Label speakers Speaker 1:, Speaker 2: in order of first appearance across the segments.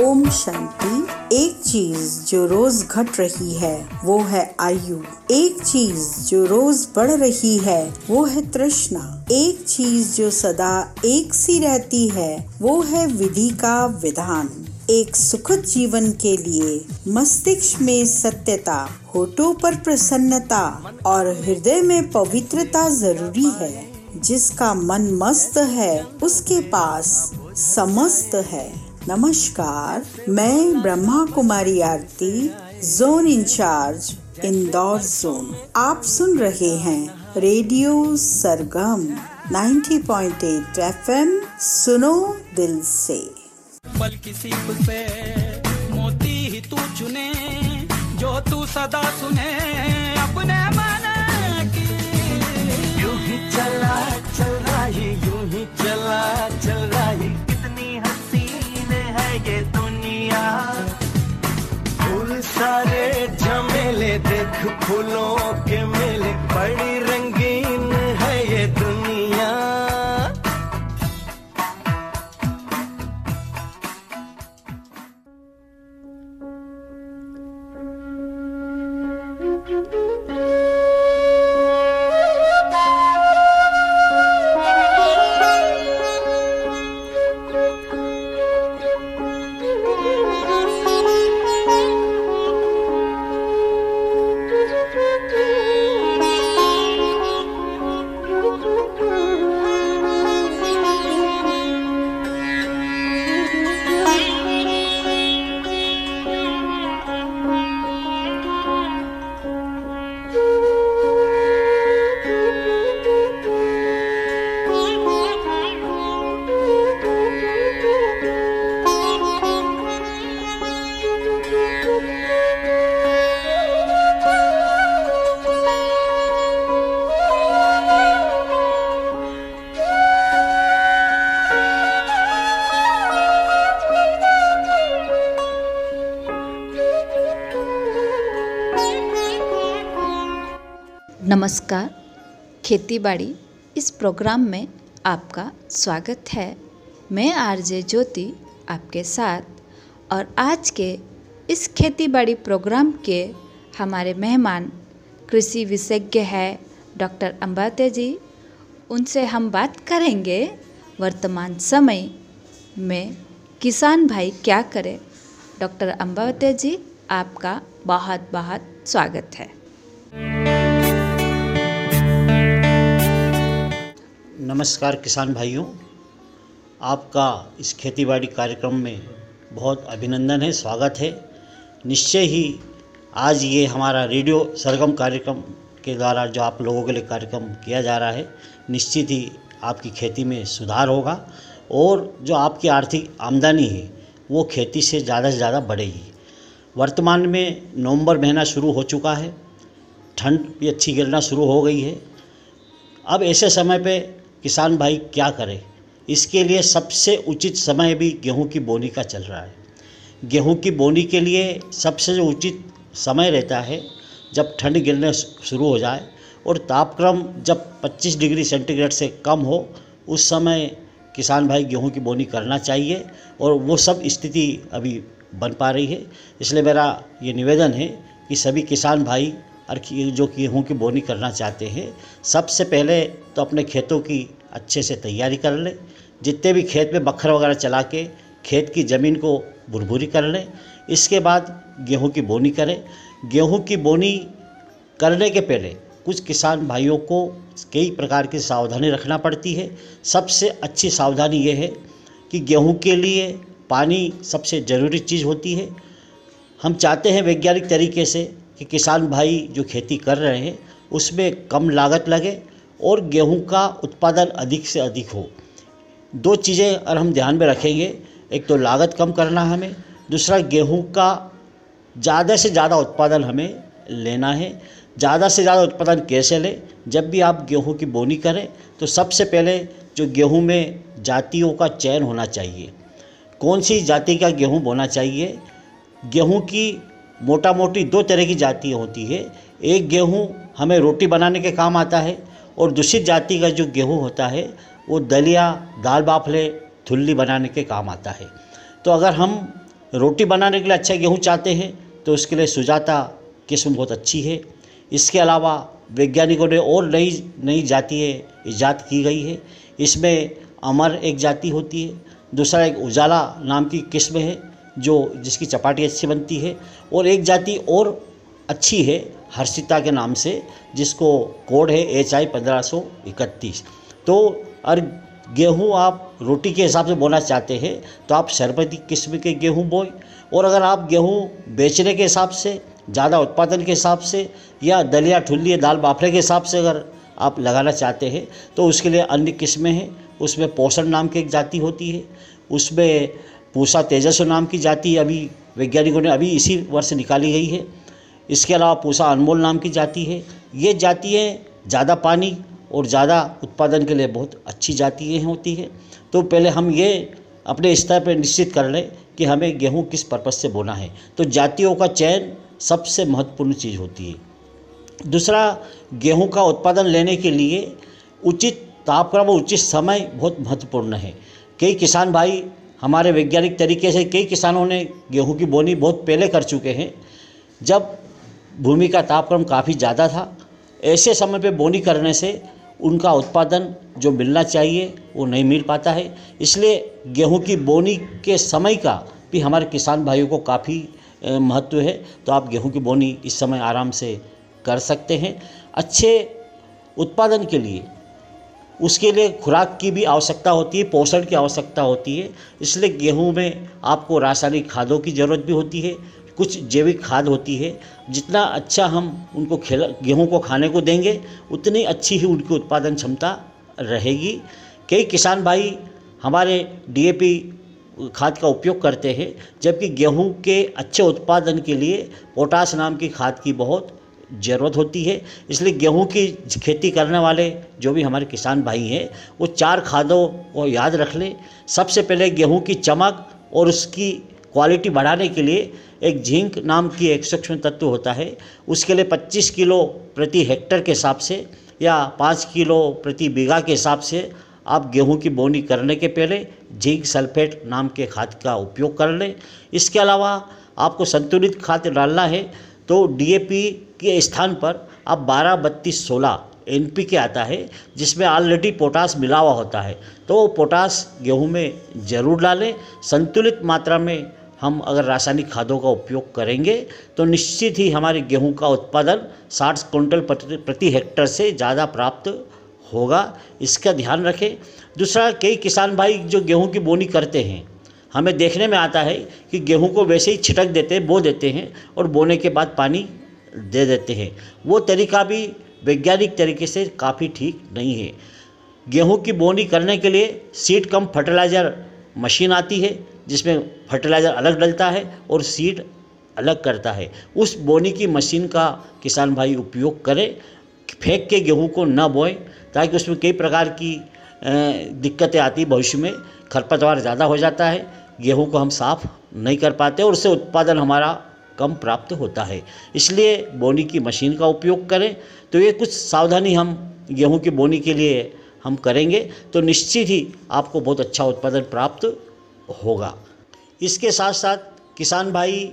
Speaker 1: ओम शांति। एक चीज़ जो रोज घट रही है, वो है आयु। एक चीज़ जो रोज बढ़ रही है, वो है तृष्णा। एक चीज़ जो सदा एक सी रहती है, वो है विधि का विधान। एक सुखद जीवन के लिए मस्तिष्क में सत्यता, होठों पर प्रसन्नता और हृदय में पवित्रता ज़रूरी है। जिसका मन मस्त है, उसके पास समस्त है। नमस्कार, मैं Brahma Kumari Aarti zone incharge Indore zone आप सुन रहे हैं रेडियो सरगम 90.8 एफएम सुनो दिल से।
Speaker 2: मोती ही तू चुने, जो तू सदा सुने अपने मन की। चल सारे झमेले देख फूलों के मेले बड़ी
Speaker 3: नमस्कार, खेतीबाड़ी इस प्रोग्राम में आपका स्वागत है। मैं आरजे ज्योति आपके साथ और आज के इस खेतीबाड़ी प्रोग्राम के हमारे मेहमान कृषि विशेषज्ञ है डॉक्टर अम्बाते जी। उनसे हम बात करेंगे वर्तमान समय में किसान भाई क्या करें। डॉक्टर अम्बावते जी, आपका बहुत बहुत स्वागत है।
Speaker 4: नमस्कार किसान भाइयों। आपका इस खेतीबाड़ी कार्यक्रम में बहुत अभिनंदन है, स्वागत है। निश्चय ही आज ये हमारा रेडियो सरगम कार्यक्रम के द्वारा जो आप लोगों के लिए कार्यक्रम किया जा रहा है, निश्चित ही आपकी खेती में सुधार होगा और जो आपकी आर्थिक आमदनी है, वो खेती से ज़्यादा से ज़्यादा बढ़ेगी। वर्तमान में नवंबर महीना शुरू हो चुका है, ठंड भी अच्छी गिरना शुरू हो गई है। अब ऐसे समय पे किसान भाई क्या करे? इसके लिए सबसे उचित समय भी गेहूँ की बोनी का चल रहा है। गेहूँ की बोनी के लिए सबसे जो उचित समय रहता है, जब ठंड गिरने शुरू हो जाए और तापक्रम जब 25 डिग्री सेंटीग्रेड से कम हो, उस समय किसान भाई गेहूँ की बोनी करना चाहिए और वो सब स्थिति अभी बन पा रही है। इसलिए मेरा ये निवेदन है कि सभी किसान भाई और जो गेहूँ की बोनी करना चाहते हैं, सबसे पहले तो अपने खेतों की अच्छे से तैयारी कर लें। जितने भी खेत में बखर वगैरह चला के खेत की ज़मीन को भुरभुरी कर लें। इसके बाद गेहूँ की बोनी करें। गेहूँ की बोनी करने के पहले कुछ किसान भाइयों को कई प्रकार की सावधानी रखना पड़ती है। सबसे अच्छी सावधानी ये है कि गेहूँ के लिए पानी सबसे ज़रूरी चीज़ होती है। हम चाहते हैं वैज्ञानिक तरीके से कि किसान भाई जो खेती कर रहे हैं, उसमें कम लागत लगे और गेहूँ का उत्पादन अधिक से अधिक हो। दो चीज़ें अगर हम ध्यान में रखेंगे, एक तो लागत कम करना हमें, दूसरा गेहूँ का ज़्यादा से ज़्यादा उत्पादन हमें लेना है। ज़्यादा से ज़्यादा उत्पादन कैसे लें? जब भी आप गेहूँ की बोनी करें तो सबसे पहले जो गेहूँ में जातियों का चयन होना चाहिए। कौन सी जाति का गेहूँ बोना चाहिए? गेहूँ की मोटा मोटी दो तरह की जातियाँ होती है। एक गेहूँ हमें रोटी बनाने के काम आता है और दूसरी जाति का जो गेहूँ होता है, वो दलिया, दाल बाफले थुल्ली बनाने के काम आता है। तो अगर हम रोटी बनाने के लिए अच्छा गेहूँ चाहते हैं तो उसके लिए सुजाता किस्म बहुत अच्छी है। इसके अलावा वैज्ञानिकों ने और नई नई जाति ईजाद की गई है। इसमें अमर एक जाति होती है, दूसरा एक उजाला नाम की किस्म है। जो जिसकी चपाटी अच्छी बनती है और एक जाति और अच्छी है, हर्षिता के नाम से, जिसको कोड है एच आई पंद्रह सौ इकतीस। तो और गेहूँ आप रोटी के हिसाब से बोना चाहते हैं तो आप शरबती किस्म के गेहूँ बोए और अगर आप गेहूँ बेचने के हिसाब से, ज़्यादा उत्पादन के हिसाब से या दलिया, ठुल्ली, दाल बाफले के हिसाब से अगर आप लगाना चाहते हैं तो उसके लिए अन्य किस्में हैं। उसमें पोषण नाम की एक जाति होती है। उसमें पूसा तेजस्व नाम की जाति अभी वैज्ञानिकों ने अभी इसी वर्ष निकाली गई है। इसके अलावा पूसा अनमोल नाम की जाति है। ये जातियाँ ज़्यादा पानी और ज़्यादा उत्पादन के लिए बहुत अच्छी जातियाँ होती है। तो पहले हम ये अपने स्तर पर निश्चित कर लें कि हमें गेहूँ किस पर्पज़ से बोना है। तो जातियों का चयन सबसे महत्वपूर्ण चीज़ होती है। दूसरा, गेहूँ का उत्पादन लेने के लिए उचित तापक्रम और उचित समय बहुत महत्वपूर्ण है। कई किसान भाई हमारे वैज्ञानिक तरीके से कई किसानों ने गेहूँ की बोनी बहुत पहले कर चुके हैं। जब भूमि का तापक्रम काफ़ी ज़्यादा था, ऐसे समय पे बोनी करने से उनका उत्पादन जो मिलना चाहिए, वो नहीं मिल पाता है। इसलिए गेहूँ की बोनी के समय का भी हमारे किसान भाइयों को काफ़ी महत्व है। तो आप गेहूँ की बोनी इस समय आराम से कर सकते हैं। अच्छे उत्पादन के लिए उसके लिए खुराक की भी आवश्यकता होती है, पोषण की आवश्यकता होती है। इसलिए गेहूँ में आपको रासायनिक खादों की ज़रूरत भी होती है, कुछ जैविक खाद होती है। जितना अच्छा हम उनको खेल, गेहूँ को खाने को देंगे, उतनी अच्छी ही उनकी उत्पादन क्षमता रहेगी। कई किसान भाई हमारे डीएपी खाद का उपयोग करते हैं, जबकि गेहूँ के अच्छे उत्पादन के लिए पोटास नाम की खाद की बहुत ज़रूरत होती है। इसलिए गेहूँ की खेती करने वाले जो भी हमारे किसान भाई हैं, वो चार खादों को याद रख लें। सबसे पहले गेहूँ की चमक और उसकी क्वालिटी बढ़ाने के लिए एक झिंक नाम की एक सूक्ष्म तत्व होता है। उसके लिए 25 किलो प्रति हेक्टर के हिसाब से या 5 किलो प्रति बीघा के हिसाब से आप गेहूँ की बोनी करने के पहले जिंक सल्फेट नाम के खाद का उपयोग कर लें। इसके अलावा आपको संतुलित खाद डालना है। तो डीएपी के स्थान पर अब बारह, बत्तीस, सोलह एन के आता है, जिसमें ऑलरेडी पोटास मिला हुआ होता है। तो पोटास गेहूँ में ज़रूर डालें। संतुलित मात्रा में हम अगर रासायनिक खादों का उपयोग करेंगे तो निश्चित ही हमारे गेहूँ का उत्पादन 60 कुंटल प्रति हेक्टर से ज़्यादा प्राप्त होगा। इसका ध्यान रखें। दूसरा, कई किसान भाई जो गेहूँ की बोनी करते हैं हमें देखने में आता है कि गेहूँ को वैसे ही छिटक देते हैं, बो देते हैं और बोने के बाद पानी दे देते हैं। वो तरीका भी वैज्ञानिक तरीके से काफ़ी ठीक नहीं है। गेहूँ की बोनी करने के लिए सीड कम फर्टिलाइज़र मशीन आती है, जिसमें फर्टिलाइज़र अलग डलता है और सीड अलग करता है। उस बोनी की मशीन का किसान भाई उपयोग करें, फेंक के गेहूँ को न बोएँ, ताकि उसमें कई प्रकार की दिक्कतें आती भविष्य में खरपतवार ज़्यादा हो जाता है गेहूँ को हम साफ़ नहीं कर पाते और उससे उत्पादन हमारा कम प्राप्त होता है। इसलिए बोनी की मशीन का उपयोग करें। तो ये कुछ सावधानी हम गेहूँ की बोनी के लिए हम करेंगे। तो निश्चित ही आपको बहुत अच्छा उत्पादन प्राप्त होगा। इसके साथ साथ किसान भाई,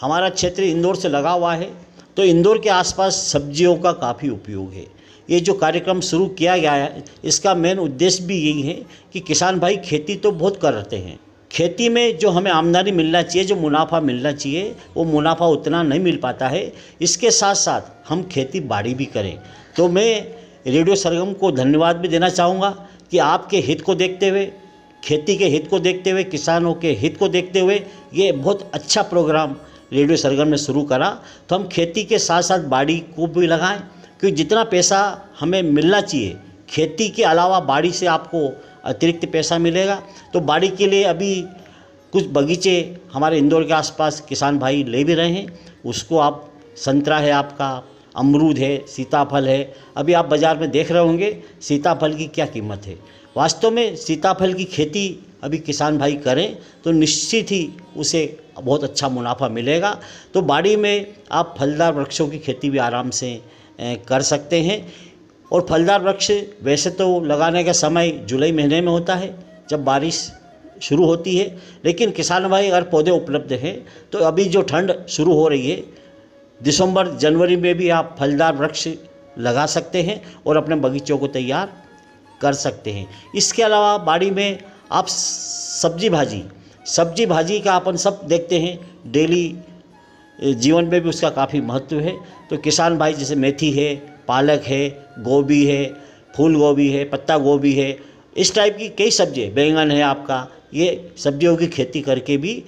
Speaker 4: हमारा क्षेत्र इंदौर से लगा हुआ है। तो इंदौर के आसपास सब्जियों का काफ़ी उपयोग है। ये जो कार्यक्रम शुरू किया गया है, इसका मेन उद्देश्य भी यही है कि किसान भाई खेती तो बहुत करते हैं। खेती में जो हमें आमदनी मिलना चाहिए, जो मुनाफा मिलना चाहिए, वो मुनाफा उतना नहीं मिल पाता है। इसके साथ साथ हम खेती बाड़ी भी करें। तो मैं रेडियो सरगम को धन्यवाद भी देना चाहूँगा कि आपके हित को देखते हुए, खेती के हित को देखते हुए, किसानों के हित को देखते हुए ये बहुत अच्छा प्रोग्राम रेडियो सरगम ने शुरू करा। तो हम खेती के साथ साथ बाड़ी को भी लगाएँ, क्योंकि जितना पैसा हमें मिलना चाहिए, खेती के अलावा बाड़ी से आपको अतिरिक्त पैसा मिलेगा। तो बाड़ी के लिए अभी कुछ बगीचे हमारे इंदौर के आसपास किसान भाई ले भी रहे हैं। उसको आप, संतरा है आपका, अमरूद है, सीताफल है, अभी आप बाज़ार में देख रहे होंगे, सीताफल की क्या कीमत है। वास्तव में सीताफल की खेती अभी किसान भाई करें तो निश्चित ही उसे बहुत अच्छा मुनाफा मिलेगा। तो बाड़ी में आप फलदार वृक्षों की खेती भी आराम से कर सकते हैं। और फलदार वृक्ष वैसे तो लगाने का समय जुलाई महीने में होता है, जब बारिश शुरू होती है। लेकिन किसान भाई, अगर पौधे उपलब्ध हैं तो अभी जो ठंड शुरू हो रही है, दिसंबर, जनवरी में भी आप फलदार वृक्ष लगा सकते हैं और अपने बगीचों को तैयार कर सकते हैं। इसके अलावा बाड़ी में आप सब्ज़ी भाजी सब्ज़ी भाजी का अपन सब देखते हैं, डेली जीवन में भी उसका काफ़ी महत्व है। तो किसान भाई, जैसे मेथी है पालक है, गोभी है फूल गोभी है पत्ता गोभी है, इस टाइप की कई सब्ज़ी बैंगन है आपका, ये सब्जियों की खेती करके भी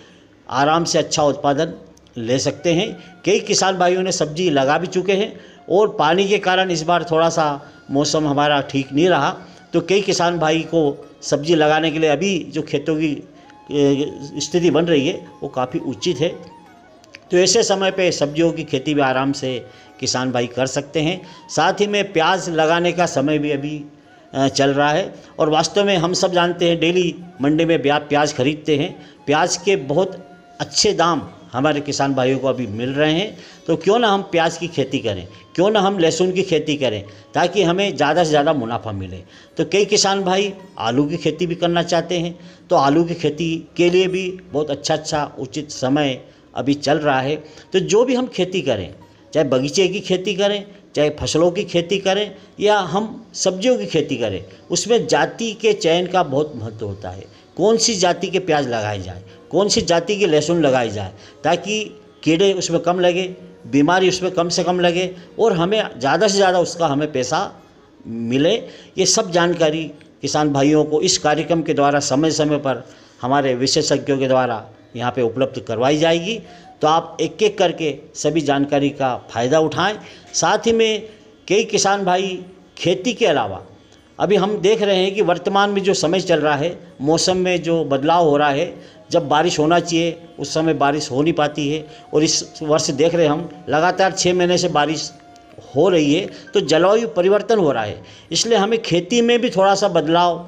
Speaker 4: आराम से अच्छा उत्पादन ले सकते हैं। कई किसान भाइयों ने सब्ज़ी लगा भी चुके हैं और पानी के कारण इस बार थोड़ा सा मौसम हमारा ठीक नहीं रहा। तो कई किसान भाई को सब्ज़ी लगाने के लिए अभी जो खेतों की स्थिति बन रही है, वो काफ़ी उचित है। तो ऐसे समय पे सब्जियों की खेती भी आराम से किसान भाई कर सकते हैं। साथ ही में प्याज लगाने का समय भी अभी चल रहा है और वास्तव में हम सब जानते हैं, डेली मंडी में प्याज खरीदते हैं। प्याज के बहुत अच्छे दाम हमारे किसान भाइयों को अभी मिल रहे हैं। तो क्यों ना हम प्याज की खेती करें? क्यों ना हम लहसुन की खेती करें ताकि हमें ज़्यादा से ज़्यादा मुनाफा मिले? तो कई किसान भाई आलू की खेती भी करना चाहते हैं। तो आलू की खेती के लिए भी बहुत अच्छा अच्छा उचित समय अभी चल रहा है। तो जो भी हम खेती करें चाहे बगीचे की खेती करें, चाहे फ़सलों की खेती करें या हम सब्जियों की खेती करें, उसमें जाति के चयन का बहुत महत्व होता है। कौन सी जाति के प्याज लगाए जाए, कौन सी जाति की लहसुन लगाए जाए, ताकि कीड़े उसमें कम लगे, बीमारी उसमें कम से कम लगे और हमें ज़्यादा से ज़्यादा उसका हमें पैसा मिले। ये सब जानकारी किसान भाइयों को इस कार्यक्रम के द्वारा समय समय पर हमारे विशेषज्ञों के द्वारा यहाँ पे उपलब्ध करवाई जाएगी। तो आप एक एक करके सभी जानकारी का फ़ायदा उठाएँ। साथ ही में कई किसान भाई खेती के अलावा, अभी हम देख रहे हैं कि वर्तमान में जो समय चल रहा है, मौसम में जो बदलाव हो रहा है, जब बारिश होना चाहिए, उस समय बारिश हो नहीं पाती है और इस वर्ष देख रहे हैं हम, लगातार छः महीने से बारिश हो रही है तो जलवायु परिवर्तन हो रहा है। इसलिए हमें खेती में भी थोड़ा सा बदलाव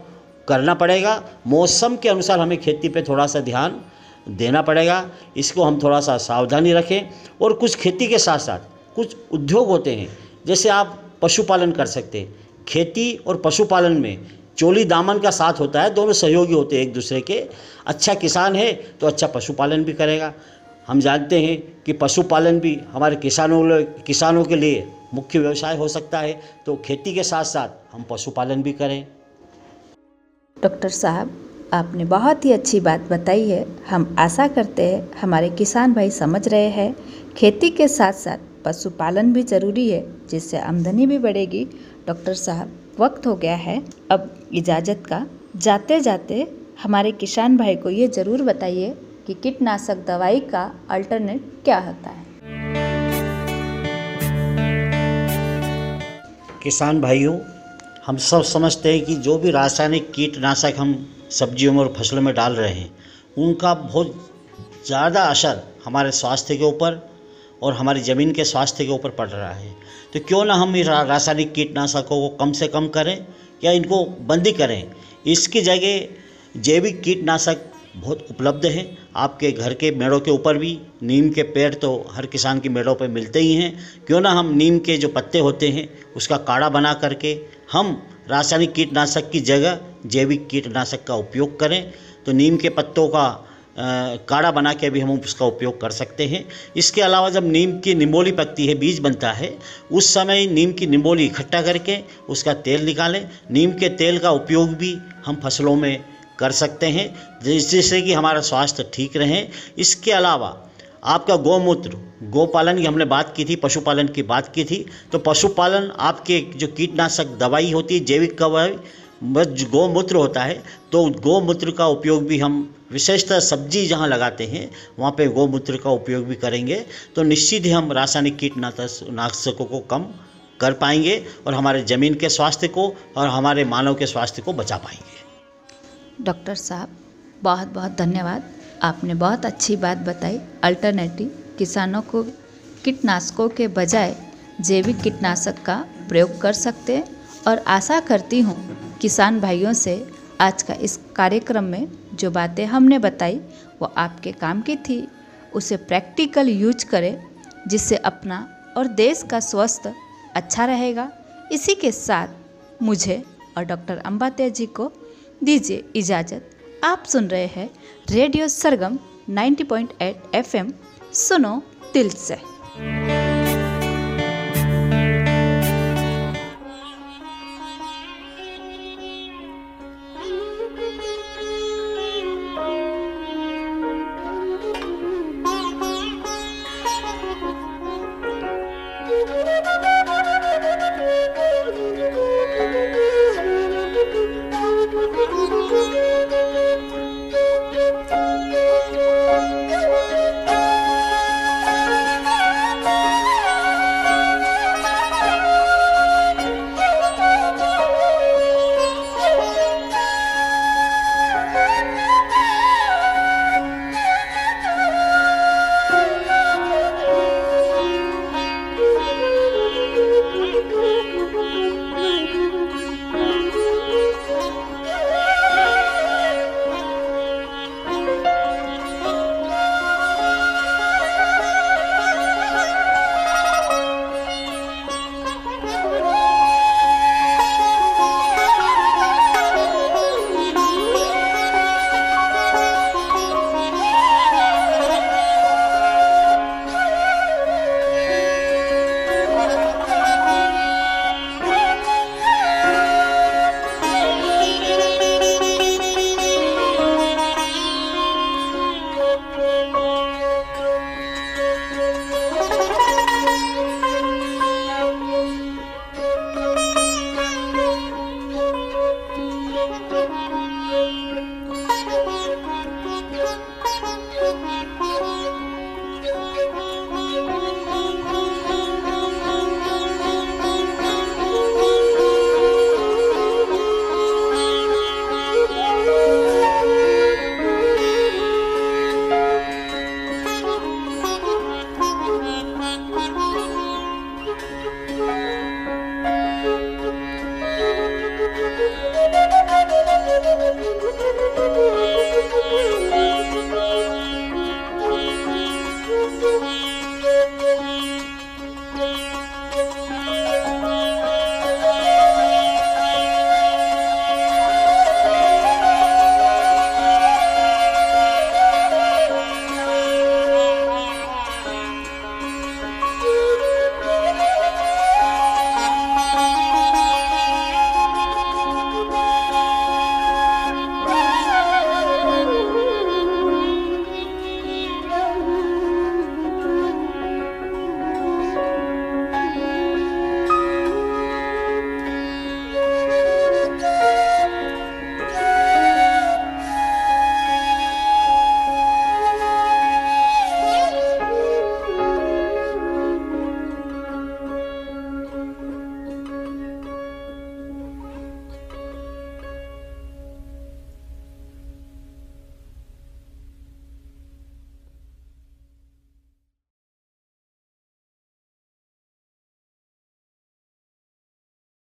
Speaker 4: करना पड़ेगा। मौसम के अनुसार हमें खेती पे थोड़ा सा ध्यान देना पड़ेगा। इसको हम थोड़ा सा सावधानी रखें और कुछ खेती के साथ साथ कुछ उद्योग होते हैं, जैसे आप पशुपालन कर सकते हैं। खेती और पशुपालन में चोली दामन का साथ होता है, दोनों सहयोगी होते हैं एक दूसरे के। अच्छा किसान है तो अच्छा पशुपालन भी करेगा। हम जानते हैं कि पशुपालन भी हमारे किसानों किसानों के लिए मुख्य व्यवसाय हो सकता है। तो खेती के साथ साथ हम पशुपालन भी करें।
Speaker 3: डॉक्टर साहब आपने बहुत ही अच्छी बात बताई है। हम आशा करते हैं हमारे किसान भाई समझ रहे हैं। खेती के साथ साथ पशुपालन भी ज़रूरी है, जिससे आमदनी भी बढ़ेगी। डॉक्टर साहब, वक्त हो गया है। अब इजाज़त का। जाते जाते हमारे किसान भाई को ये ज़रूर बताइए कि कीटनाशक दवाई का अल्टरनेट क्या होता है।
Speaker 4: किसान भाइयों, हम सब समझते हैं कि जो भी रासायनिक कीटनाशक हम सब्जियों में और फ़सलों में डाल रहे हैं। उनका बहुत ज़्यादा असर हमारे स्वास्थ्य के ऊपर और हमारी ज़मीन के स्वास्थ्य के ऊपर पड़ रहा है। तो क्यों ना हम रासायनिक कीटनाशकों को कम से कम करें या इनको बंदी करें? इसकी जगह जैविक कीटनाशक बहुत उपलब्ध हैं। आपके घर के मेड़ों के ऊपर भी नीम के पेड़ तो हर किसान की मेड़ों पर मिलते ही हैं। क्यों ना हम नीम के जो पत्ते होते हैं, उसका काढ़ा बना करके हम रासायनिक कीटनाशक की जगह जैविक कीटनाशक का उपयोग करें। तो नीम के पत्तों का काढ़ा बना के भी हम उसका उपयोग कर सकते हैं। इसके अलावा जब नीम की निम्बोली पकती है, बीज बनता है, उस समय नीम की निम्बोली इकट्ठा करके उसका तेल निकालें। नीम के तेल का उपयोग भी हम फ़सलों में कर सकते हैं, जिससे कि हमारा स्वास्थ्य ठीक रहे। इसके अलावा आपका गौमूत्र, गौपालन की हमने बात की थी, पशुपालन की बात की थी तो पशुपालन आपके जो कीटनाशक दवाई होती है, जैविक दवाई गौमूत्र होता है तो गौमूत्र का उपयोग भी हम विशेषतः सब्ज़ी जहाँ लगाते हैं, वहाँ पे गौमूत्र का उपयोग भी करेंगे तो निश्चित ही हम रासायनिक कीटनाशकों को कम कर पाएँगे और हमारे ज़मीन के स्वास्थ्य को और हमारे मानव के स्वास्थ्य को बचा पाएँगे।
Speaker 3: डॉक्टर साहब बहुत बहुत धन्यवाद। आपने बहुत अच्छी बात बताई। अल्टरनेटिव किसानों को कीटनाशकों के बजाय जैविक कीटनाशक का प्रयोग कर सकते हैं और आशा करती हूँ किसान भाइयों से आज का इस कार्यक्रम में जो बातें हमने बताई, वो आपके काम की थी। उसे प्रैक्टिकल यूज़ करें, जिससे अपना और देश का स्वास्थ्य अच्छा रहेगा। इसी के साथ मुझे और डॉक्टर अम्बात्या जी को दीजिए इजाज़त। आप सुन रहे हैं रेडियो सरगम 90.8 एफएम सुनो दिल से।